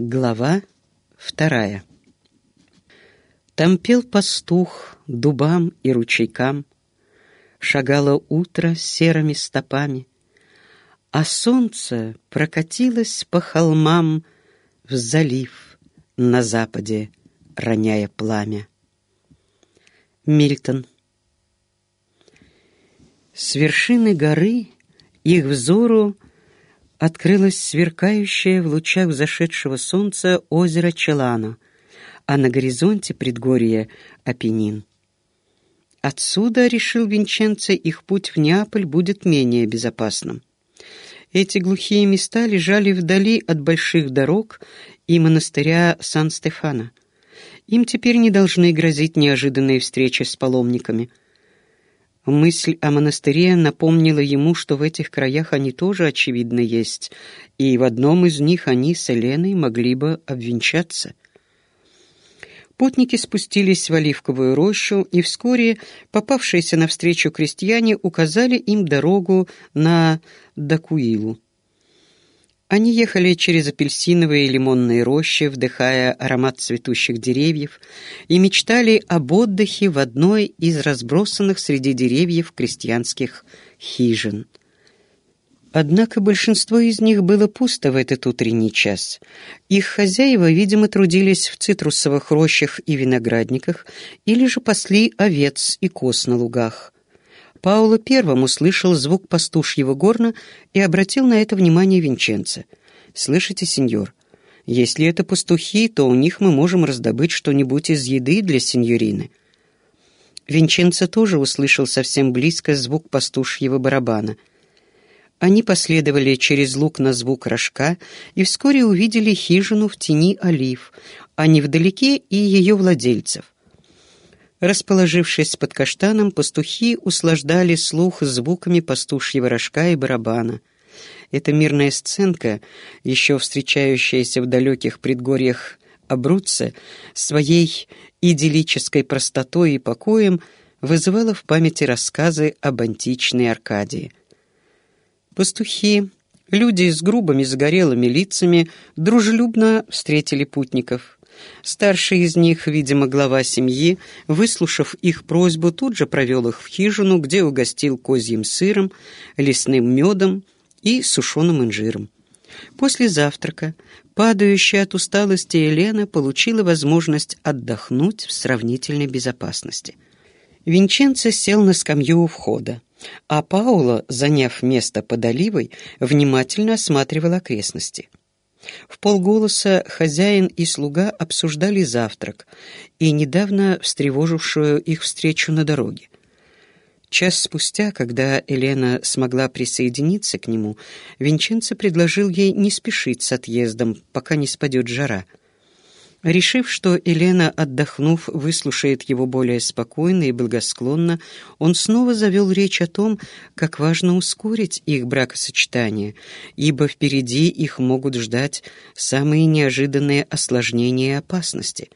Глава вторая. Там пел пастух дубам и ручейкам, Шагало утро серыми стопами, А солнце прокатилось по холмам В залив на западе, роняя пламя. Мильтон. С вершины горы их взору открылось сверкающее в лучах зашедшего солнца озеро Челана, а на горизонте предгорье Апеннин. Отсюда, решил Винченцо, их путь в Неаполь будет менее безопасным. Эти глухие места лежали вдали от больших дорог и монастыря Сан-Стефана. Им теперь не должны грозить неожиданные встречи с паломниками – Мысль о монастыре напомнила ему, что в этих краях они тоже, очевидно, есть, и в одном из них они с Еленой могли бы обвенчаться. Путники спустились в оливковую рощу, и вскоре попавшиеся навстречу крестьяне указали им дорогу на Дакуилу. Они ехали через апельсиновые и лимонные рощи, вдыхая аромат цветущих деревьев, и мечтали об отдыхе в одной из разбросанных среди деревьев крестьянских хижин. Однако большинство из них было пусто в этот утренний час. Их хозяева, видимо, трудились в цитрусовых рощах и виноградниках или же пасли овец и коз на лугах. Пауло первым услышал звук пастушьего горна и обратил на это внимание Винченца. «Слышите, сеньор, если это пастухи, то у них мы можем раздобыть что-нибудь из еды для сеньорины». Винченцо тоже услышал совсем близко звук пастушьего барабана. Они последовали через луг на звук рожка и вскоре увидели хижину в тени олив, а невдалеке и ее владельцев — Расположившись под каштаном, пастухи услаждали слух звуками пастушьего рожка и барабана. Эта мирная сценка, еще встречающаяся в далеких предгорьях Абруцци, своей идиллической простотой и покоем вызывала в памяти рассказы об античной Аркадии. Пастухи, люди с грубыми загорелыми лицами, дружелюбно встретили путников — Старший из них, видимо, глава семьи, выслушав их просьбу, тут же провел их в хижину, где угостил козьим сыром, лесным медом и сушеным инжиром. После завтрака падающая от усталости Елена получила возможность отдохнуть в сравнительной безопасности. Винченцо сел на скамью у входа, а Паула, заняв место под оливой, внимательно осматривал окрестности. В полголоса хозяин и слуга обсуждали завтрак и недавно встревожившую их встречу на дороге. Час спустя, когда Елена смогла присоединиться к нему, Винченцо предложил ей не спешить с отъездом, пока не спадет жара — Решив, что Елена, отдохнув, выслушает его более спокойно и благосклонно, он снова завел речь о том, как важно ускорить их бракосочетание, ибо впереди их могут ждать самые неожиданные осложнения и опасности.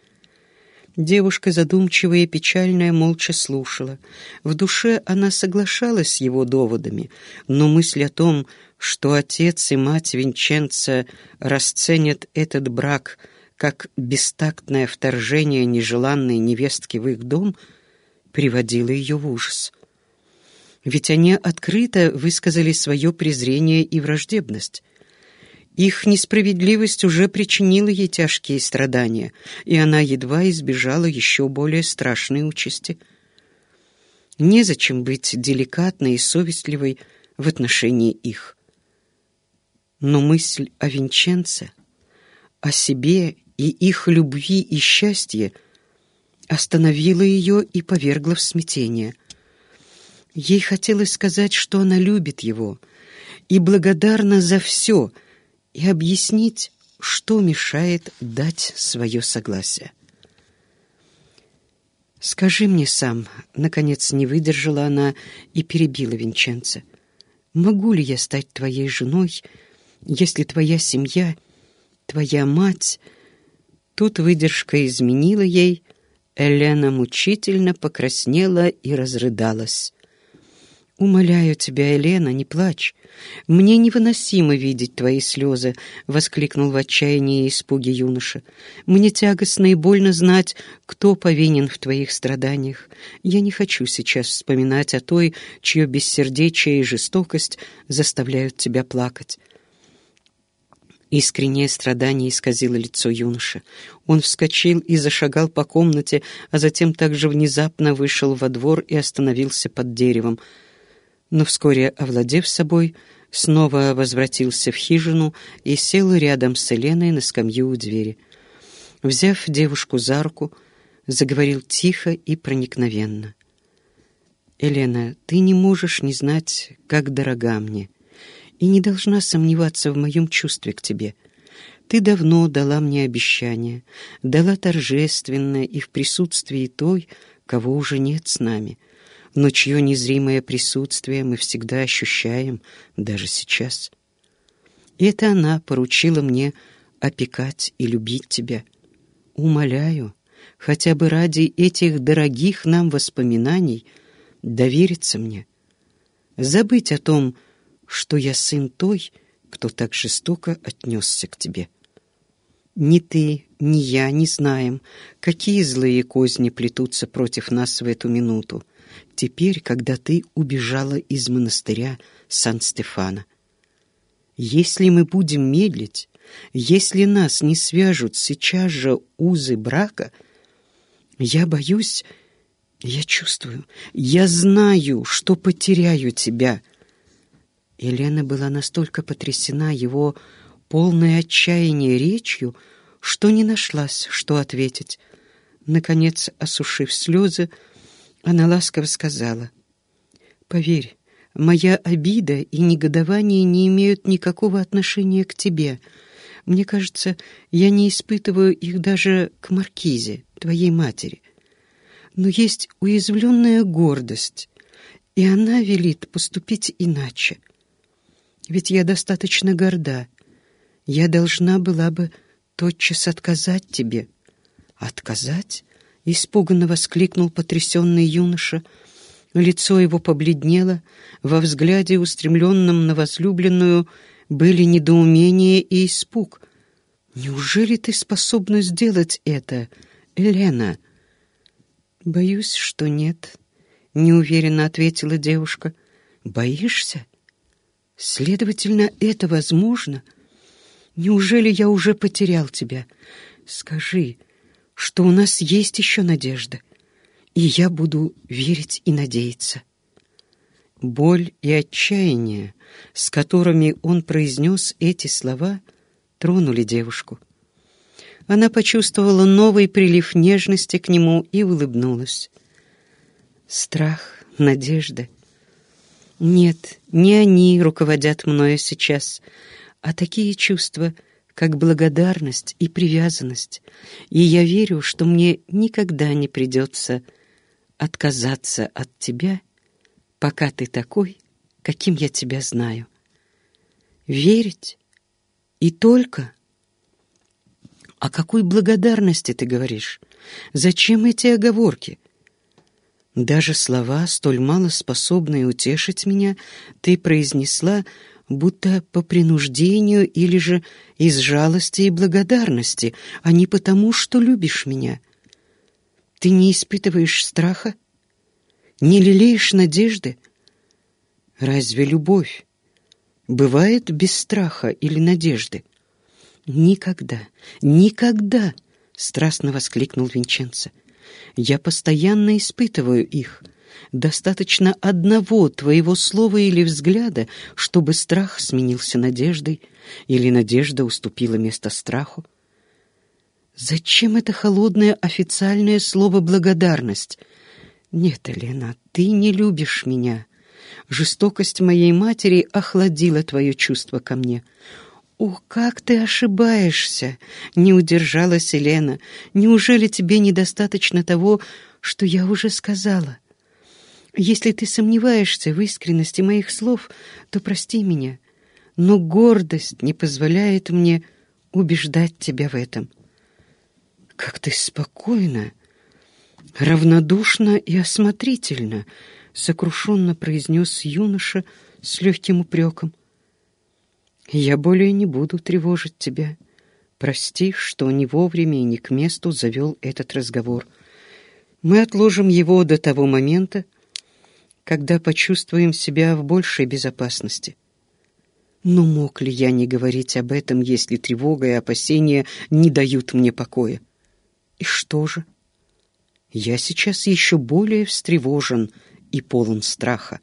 Девушка, задумчивая и печальная, молча слушала. В душе она соглашалась с его доводами, но мысль о том, что отец и мать Винченца расценят этот брак – как бестактное вторжение нежеланной невестки в их дом приводило ее в ужас. Ведь они открыто высказали свое презрение и враждебность. Их несправедливость уже причинила ей тяжкие страдания, и она едва избежала еще более страшной участи. Незачем быть деликатной и совестливой в отношении их. Но мысль о Винченце, о себе и их любви и счастье остановило ее и повергло в смятение. Ей хотелось сказать, что она любит его, и благодарна за все, и объяснить, что мешает дать свое согласие. «Скажи мне сам», — наконец не выдержала она и перебила Винченца, «могу ли я стать твоей женой, если твоя семья, твоя мать...» Тут выдержка изменила ей, Элена мучительно покраснела и разрыдалась. «Умоляю тебя, Елена, не плачь. Мне невыносимо видеть твои слезы», — воскликнул в отчаянии и испуге юноша. «Мне тягостно и больно знать, кто повинен в твоих страданиях. Я не хочу сейчас вспоминать о той, чье бессердечие и жестокость заставляют тебя плакать». Искреннее страдание исказило лицо юноши. Он вскочил и зашагал по комнате, а затем также внезапно вышел во двор и остановился под деревом — но вскоре, овладев собой, снова возвратился в хижину и сел рядом с Еленой на скамью у двери. Взяв девушку за руку, заговорил тихо и проникновенно. «Елена, ты не можешь не знать, как дорога мне, и не должна сомневаться в моем чувстве к тебе. Ты давно дала мне обещание, дала торжественное и в присутствии той, кого уже нет с нами» но чье незримое присутствие мы всегда ощущаем даже сейчас. И это она поручила мне опекать и любить тебя. Умоляю, хотя бы ради этих дорогих нам воспоминаний, довериться мне. Забыть о том, что я сын той, кто так жестоко отнесся к тебе. Ни ты, ни я не знаем, какие злые козни плетутся против нас в эту минуту, теперь, когда ты убежала из монастыря Сан-Стефана. Если мы будем медлить, если нас не свяжут сейчас же узы брака, я боюсь, я чувствую, я знаю, что потеряю тебя. Елена была настолько потрясена его полной отчаяния речью, что не нашлась, что ответить. Наконец, осушив слезы, она ласково сказала, «Поверь, моя обида и негодование не имеют никакого отношения к тебе. Мне кажется, я не испытываю их даже к Маркизе, твоей матери. Но есть уязвленная гордость, и она велит поступить иначе. Ведь я достаточно горда. Я должна была бы тотчас отказать тебе». «Отказать?» — испуганно воскликнул потрясенный юноша. Лицо его побледнело, во взгляде, устремленном на возлюбленную, были недоумение и испуг. «Неужели ты способна сделать это, Елена?» «Боюсь, что нет», — неуверенно ответила девушка. «Боишься? Следовательно, это возможно. Неужели я уже потерял тебя? Скажи, — что у нас есть еще надежда, и я буду верить и надеяться. Боль и отчаяние, с которыми он произнес эти слова, тронули девушку. Она почувствовала новый прилив нежности к нему и улыбнулась. Страх, надежда. Нет, не они руководят мною сейчас, а такие чувства — как благодарность и привязанность, и я верю, что мне никогда не придется отказаться от тебя, пока ты такой, каким я тебя знаю. Верить и только... О какой благодарности ты говоришь? Зачем эти оговорки? Даже слова, столь мало способные утешить меня, ты произнесла будто по принуждению или же из жалости и благодарности, а не потому, что любишь меня. Ты не испытываешь страха? Не лелеешь надежды? Разве любовь бывает без страха или надежды? Никогда, никогда, страстно воскликнул Винченцо. Я постоянно испытываю их — Достаточно одного твоего слова или взгляда, чтобы страх сменился надеждой, или надежда уступила место страху. Зачем это холодное официальное слово «благодарность»? Нет, Елена, ты не любишь меня. Жестокость моей матери охладила твое чувство ко мне. «О, как ты ошибаешься!» — не удержалась Елена. «Неужели тебе недостаточно того, что я уже сказала?» Если ты сомневаешься в искренности моих слов, то прости меня, но гордость не позволяет мне убеждать тебя в этом. Как ты спокойно, равнодушно и осмотрительно, — сокрушенно произнес юноша с легким упреком. «Я более не буду тревожить тебя. Прости, что не вовремя и не к месту завел этот разговор. Мы отложим его до того момента, когда почувствуем себя в большей безопасности. Но мог ли я не говорить об этом, если тревога и опасения не дают мне покоя? И что же? Я сейчас еще более встревожен и полон страха.